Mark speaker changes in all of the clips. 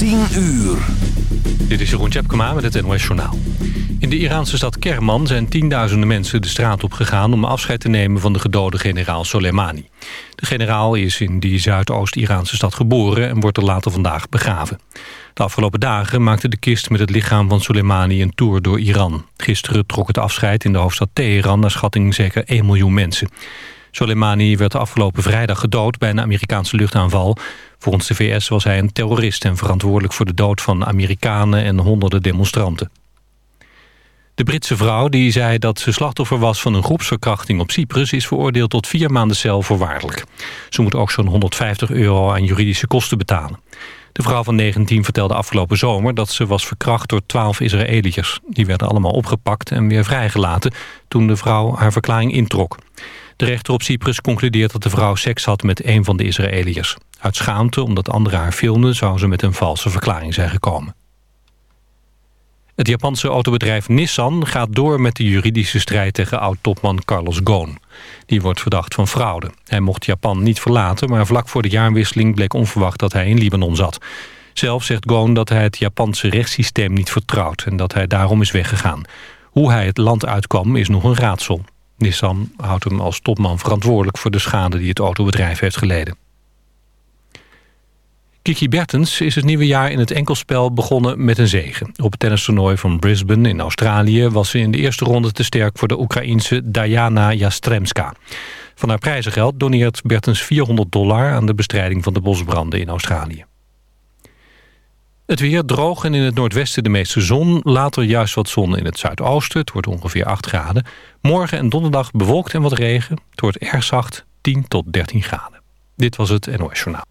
Speaker 1: 10 uur.
Speaker 2: Dit is Jeroen Tjepkema met het NOS Journaal. In de Iraanse stad Kerman zijn tienduizenden mensen de straat op gegaan... om afscheid te nemen van de gedode generaal Soleimani. De generaal is in die Zuidoost-Iraanse stad geboren... en wordt er later vandaag begraven. De afgelopen dagen maakte de kist met het lichaam van Soleimani... een tour door Iran. Gisteren trok het afscheid in de hoofdstad Teheran... naar schatting zeker 1 miljoen mensen. Soleimani werd afgelopen vrijdag gedood bij een Amerikaanse luchtaanval. Volgens de VS was hij een terrorist en verantwoordelijk voor de dood van Amerikanen en honderden demonstranten. De Britse vrouw die zei dat ze slachtoffer was van een groepsverkrachting op Cyprus... is veroordeeld tot vier maanden cel voorwaardelijk. Ze moet ook zo'n 150 euro aan juridische kosten betalen. De vrouw van 19 vertelde afgelopen zomer dat ze was verkracht door 12 Israëliërs. Die werden allemaal opgepakt en weer vrijgelaten toen de vrouw haar verklaring introk. De rechter op Cyprus concludeert dat de vrouw seks had met een van de Israëliërs. Uit schaamte, omdat anderen haar filmden, zou ze met een valse verklaring zijn gekomen. Het Japanse autobedrijf Nissan gaat door met de juridische strijd tegen oud-topman Carlos Ghosn. Die wordt verdacht van fraude. Hij mocht Japan niet verlaten, maar vlak voor de jaarwisseling bleek onverwacht dat hij in Libanon zat. Zelf zegt Ghosn dat hij het Japanse rechtssysteem niet vertrouwt en dat hij daarom is weggegaan. Hoe hij het land uitkwam is nog een raadsel. Nissan houdt hem als topman verantwoordelijk voor de schade die het autobedrijf heeft geleden. Kiki Bertens is het nieuwe jaar in het enkelspel begonnen met een zege. Op het tennistoernooi van Brisbane in Australië... was ze in de eerste ronde te sterk voor de Oekraïense Diana Jastremska. Van haar prijzengeld doneert Bertens 400 dollar... aan de bestrijding van de bosbranden in Australië. Het weer droog en in het noordwesten de meeste zon. Later juist wat zon in het zuidoosten. Het wordt ongeveer 8 graden. Morgen en donderdag bewolkt en wat regen. Het wordt erg zacht, 10 tot 13 graden. Dit was het NOS Journaal.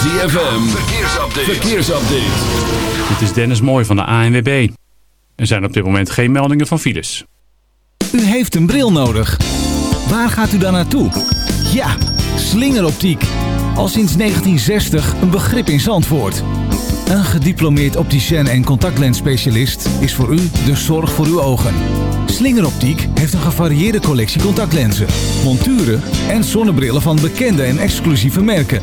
Speaker 1: ZFM, verkeersupdate. verkeersupdate.
Speaker 3: Dit is Dennis Mooij van de ANWB. Er zijn op dit moment geen meldingen van files.
Speaker 4: U heeft een bril nodig. Waar gaat u dan naartoe? Ja, slingeroptiek. Al sinds 1960 een begrip in Zandvoort. Een gediplomeerd opticien en contactlensspecialist is voor u de zorg voor uw ogen. Slingeroptiek heeft een gevarieerde collectie contactlenzen, monturen en zonnebrillen van bekende en exclusieve merken.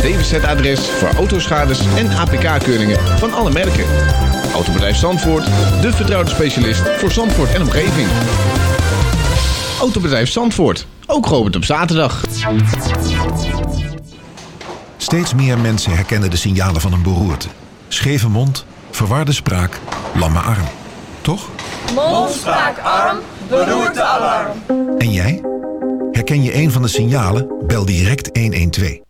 Speaker 5: DWZ-adres voor autoschades en APK-keuringen van alle merken. Autobedrijf Zandvoort, de vertrouwde specialist voor Zandvoort en omgeving. Autobedrijf Zandvoort, ook geopend op zaterdag.
Speaker 6: Steeds meer mensen herkennen de signalen van een beroerte. Scheve mond, verwarde spraak, lamme arm. Toch?
Speaker 7: Mond, spraak, arm, beroerte, alarm.
Speaker 6: En jij? Herken je een van de signalen? Bel direct 112.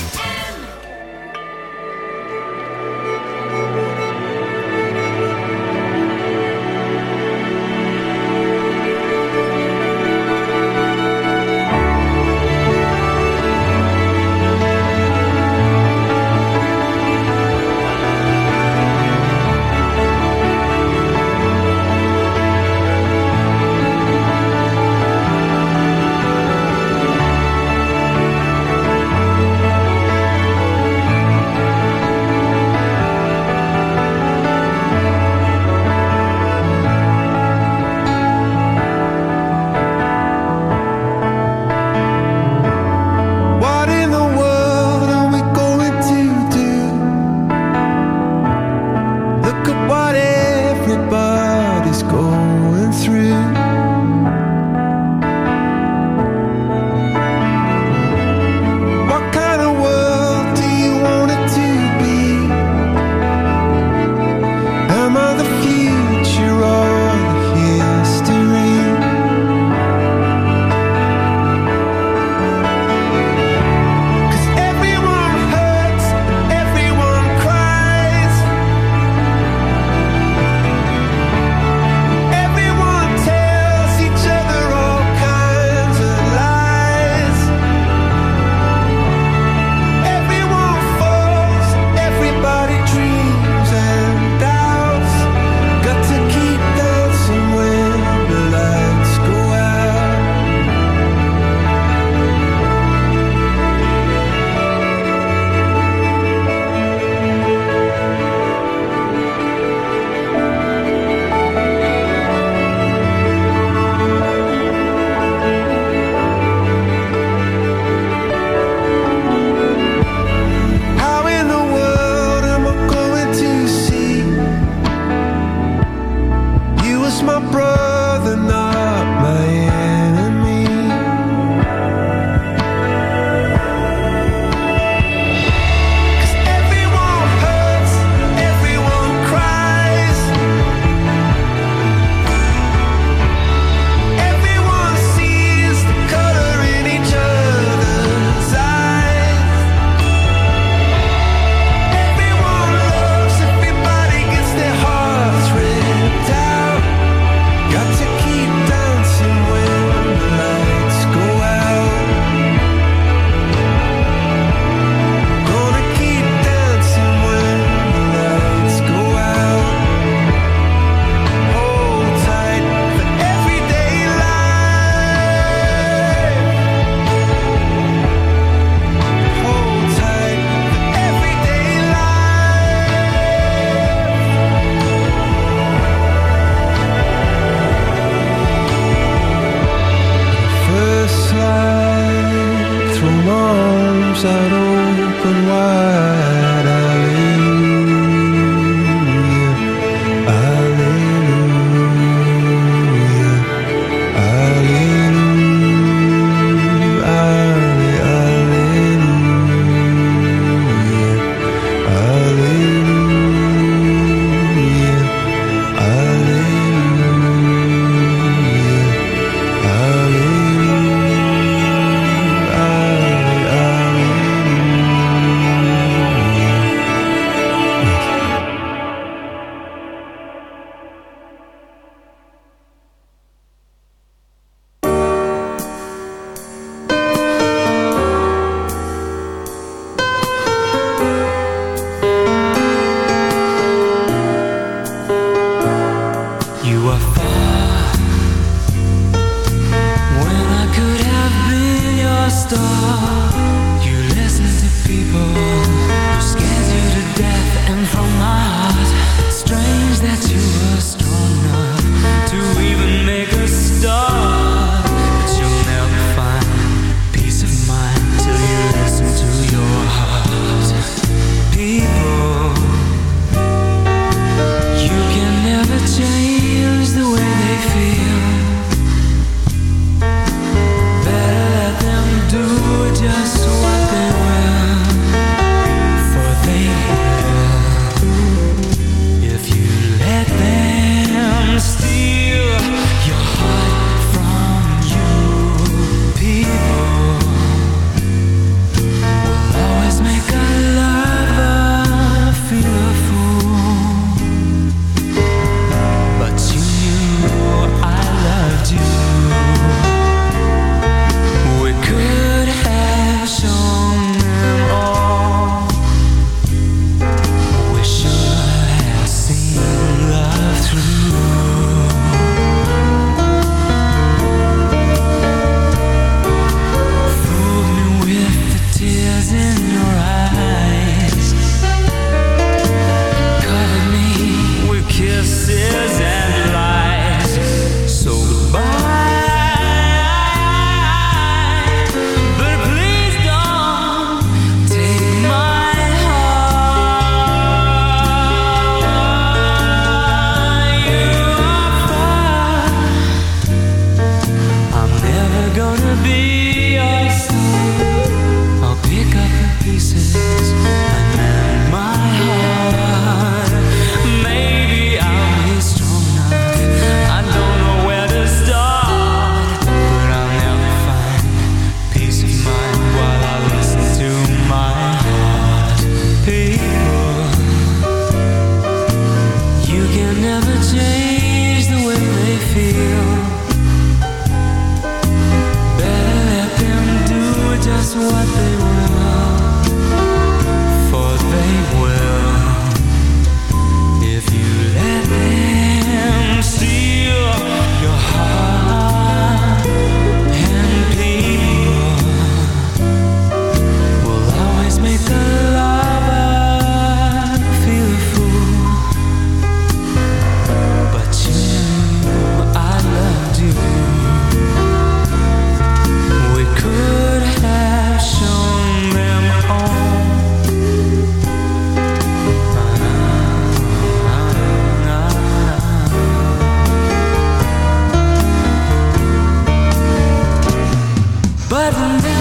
Speaker 8: But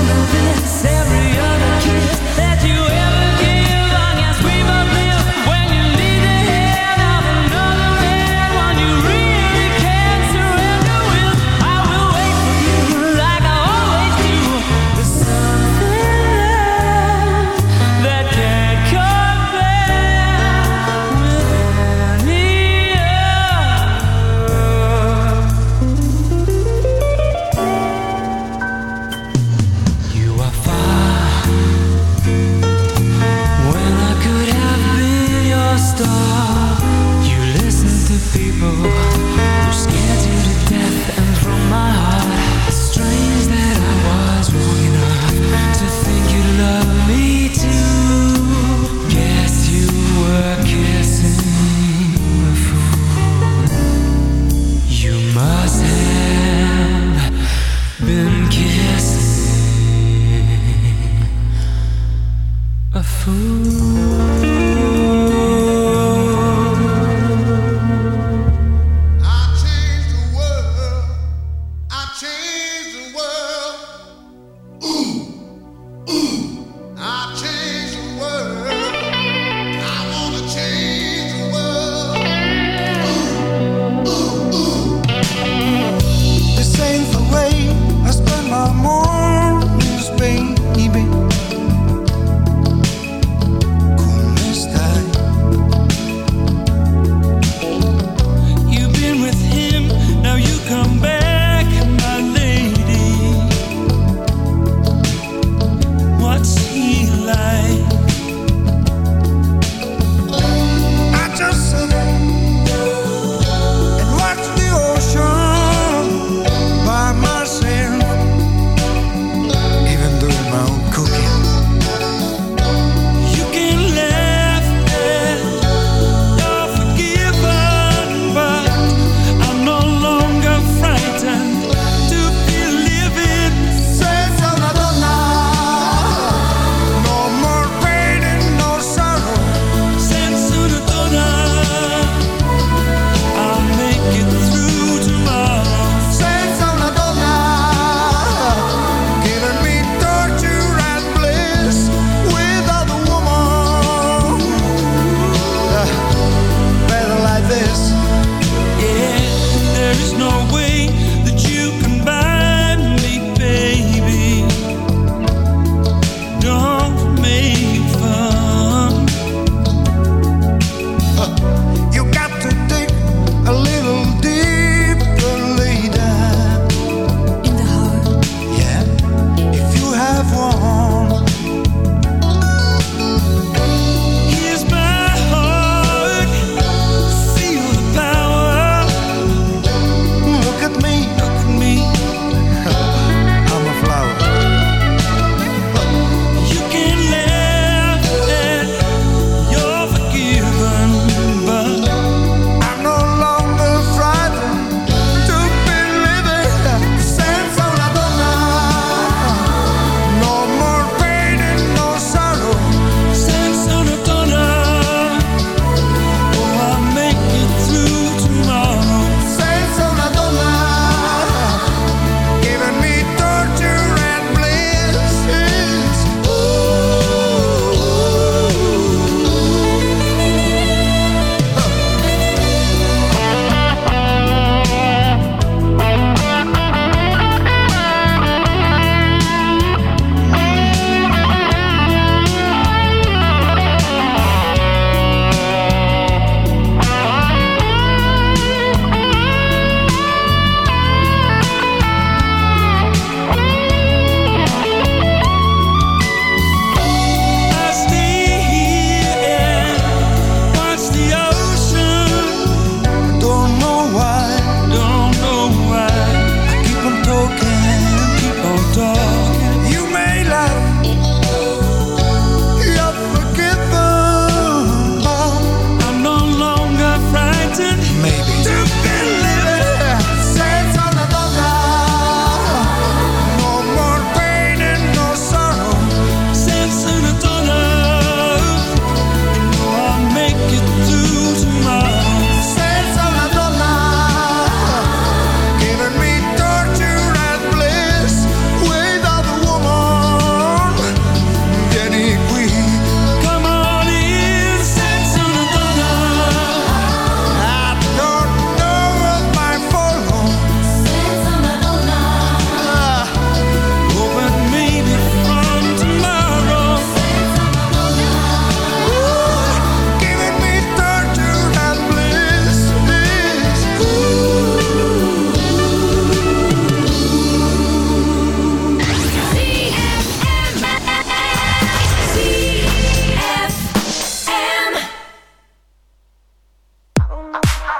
Speaker 9: oh.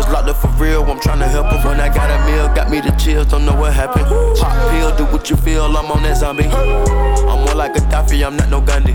Speaker 10: niggas locked up for real. I'm trying to help them. When I got a meal, got me the chills, don't know what happened. Pop pill, do what you feel, I'm on that zombie. I'm more like a Gaddafi, I'm not no Gandhi.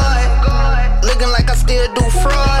Speaker 11: Still do fraud.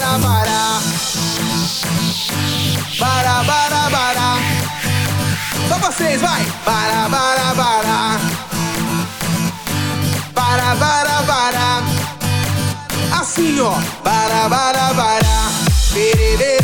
Speaker 12: bara bara bara bara bara só vocês vai. Bara bara bara bara bara bara assim ó.
Speaker 13: Bara bara bara berê, berê.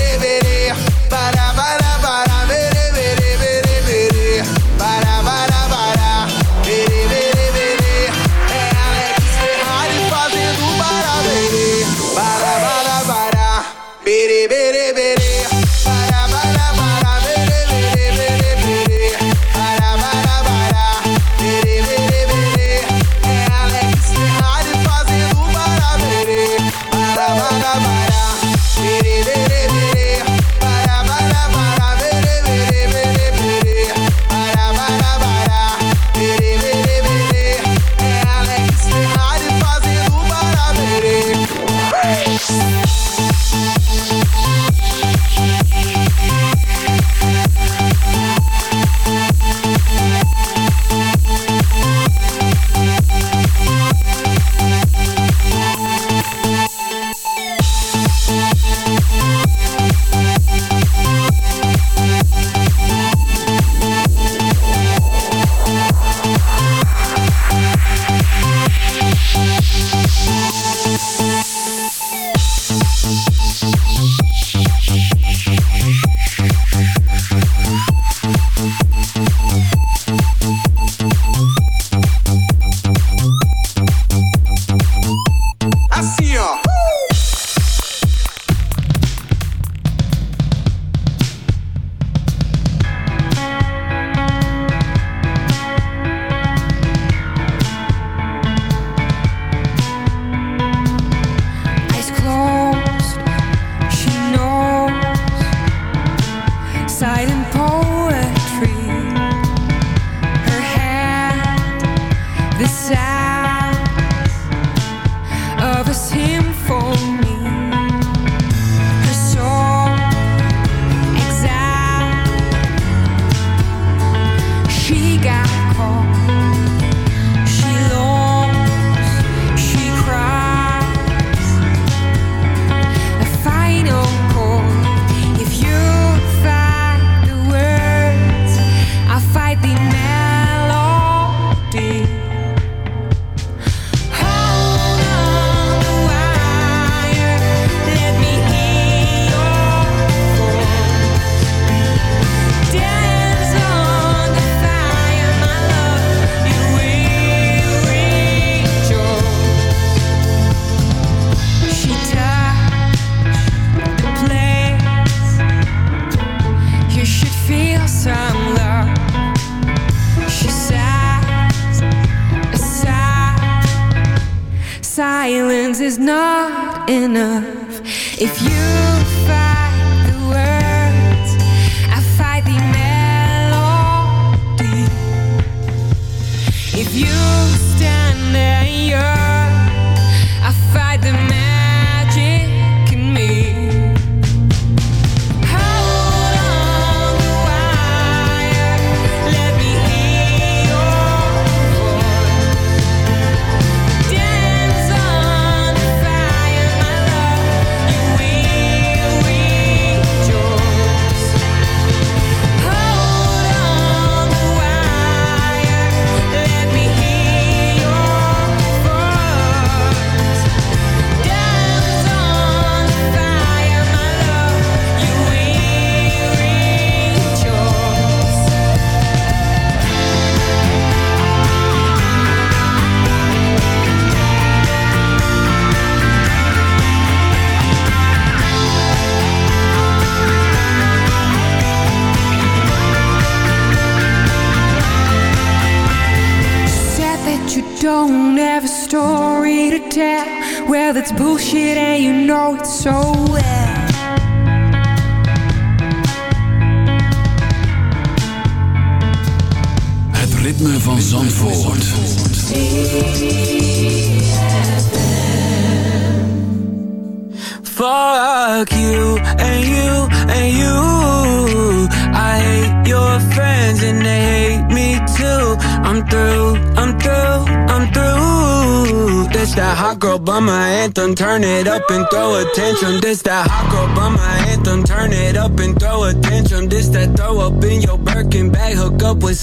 Speaker 13: And
Speaker 7: throw a tantrum. This that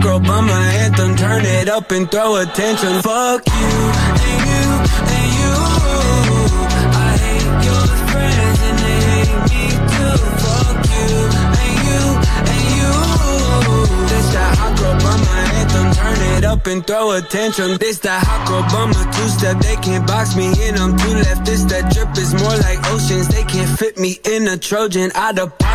Speaker 7: This that hot girl anthem. Turn it up and throw attention. Fuck you and you and you. I hate your friends and they hate me too. Fuck you and you and you. This that hot girl. Turn it up and throw attention. This that hot girl bummer two step. They can't box me in. I'm two left. This that drip is more like oceans. They can't fit me in a Trojan. Out of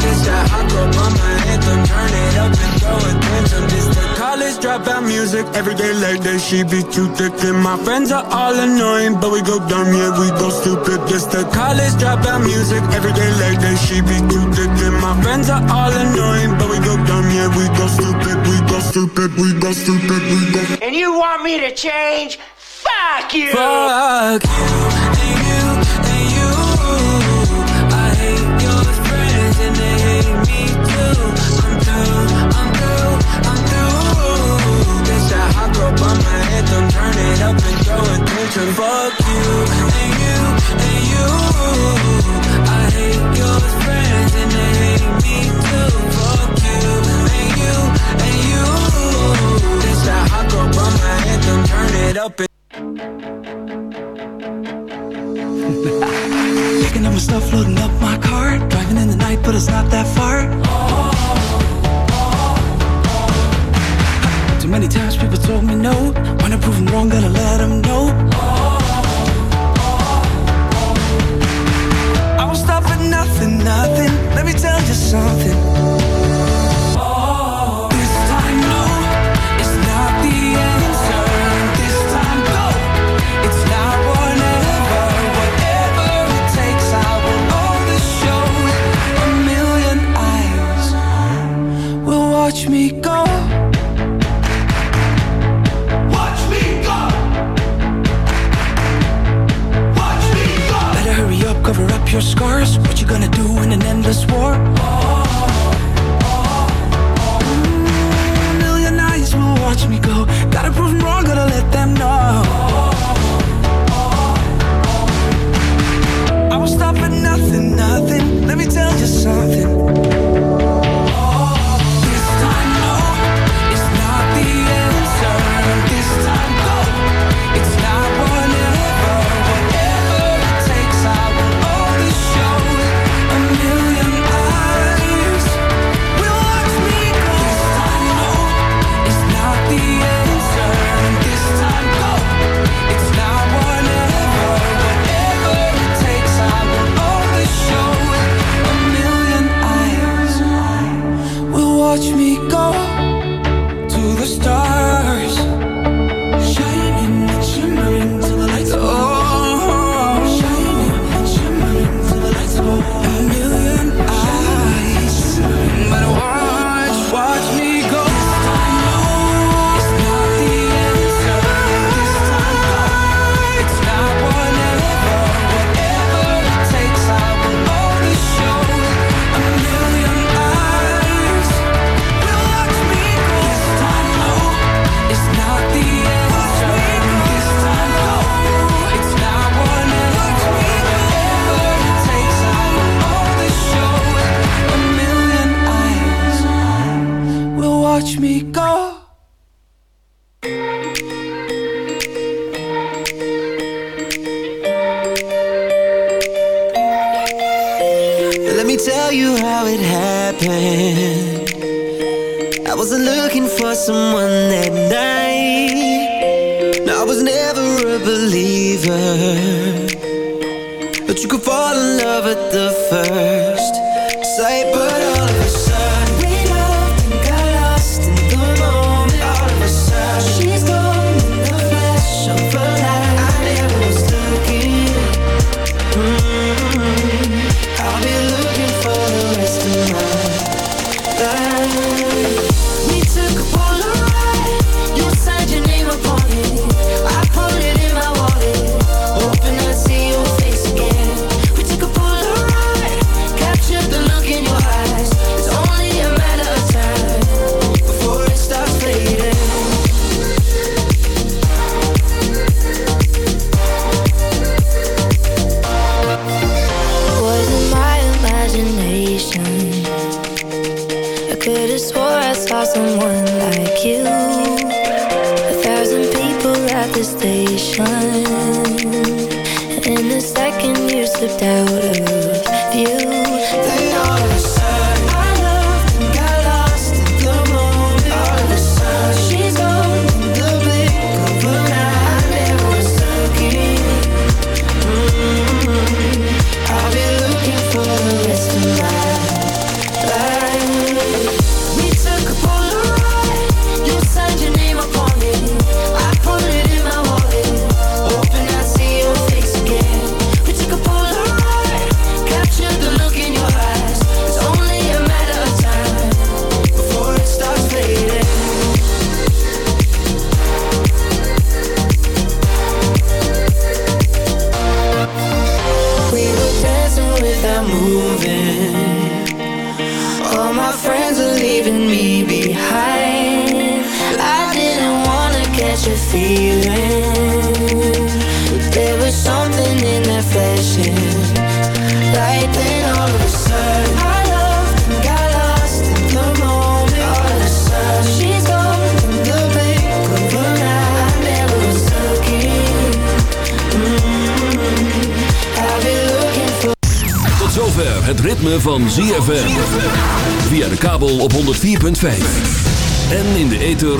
Speaker 7: that hot girl bummer anthem. Turn it up and throw. This the college dropout music. Every day like that, she be too thick. And my friends are all annoying, but we go dumb, yeah, we go stupid. College dropout music. Every day like that, she be too thick. And my friends are all annoying, but we go dumb, yeah, we go stupid. We go stupid, we go stupid, we go
Speaker 9: And you want me to change? Fuck you!
Speaker 7: Fuck you